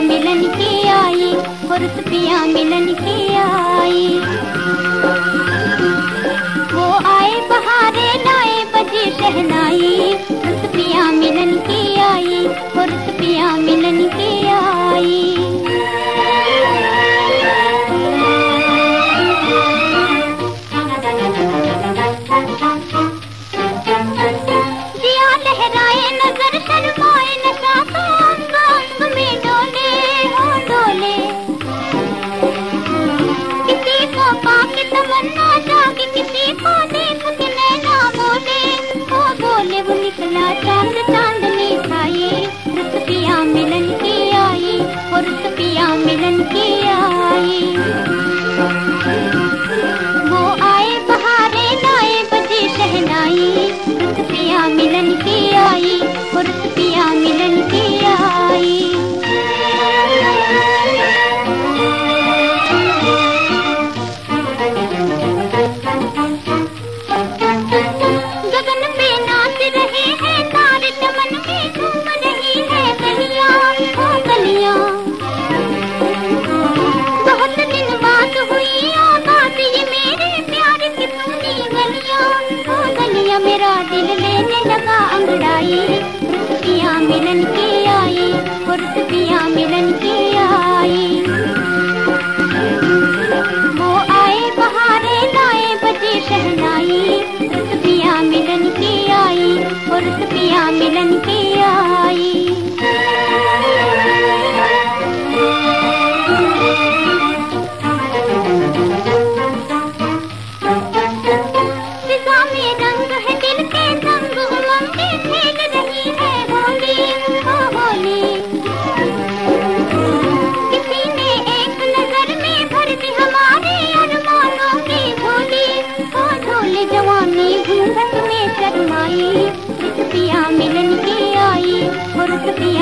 मिलन के आई और पिया मिलन के आई। वो आए बहारे, लाए बजे शहनाई। पिया मिलन के आई और पिया मिलन के मिलन के आई। वो आए बहारे लाए बजे शहनाई। रुतबिया मिलन की आई, और रुतबिया मिलन की I'll